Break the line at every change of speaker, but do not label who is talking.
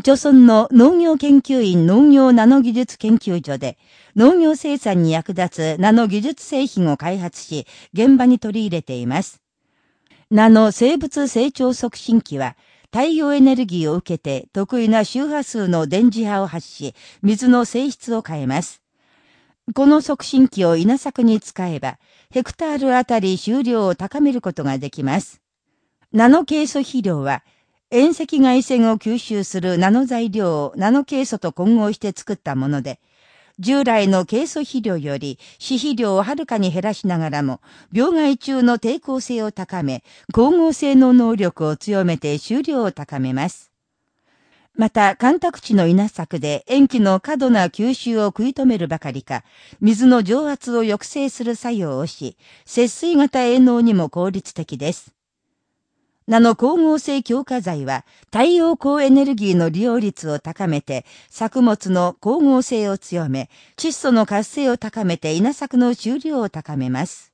著村の農業研究院農業ナノ技術研究所で農業生産に役立つナノ技術製品を開発し、現場に取り入れています。ナノ生物成長促進機は、太陽エネルギーを受けて得意な周波数の電磁波を発し、水の性質を変えます。この促進機を稲作に使えば、ヘクタールあたり収量を高めることができます。ナノケイ素肥料は、遠赤外線を吸収するナノ材料をナノケイ素と混合して作ったもので、従来のケイ素肥料より死肥料をはるかに減らしながらも、病害虫の抵抗性を高め、光合成の能力を強めて収量を高めます。また、干拓地の稲作で塩基の過度な吸収を食い止めるばかりか、水の蒸圧を抑制する作用をし、節水型営農にも効率的です。ナノ光合成強化剤は太陽光エネルギーの利用率を高めて作物の光合成を強め、窒素の活性を高めて稲作の収量を高めます。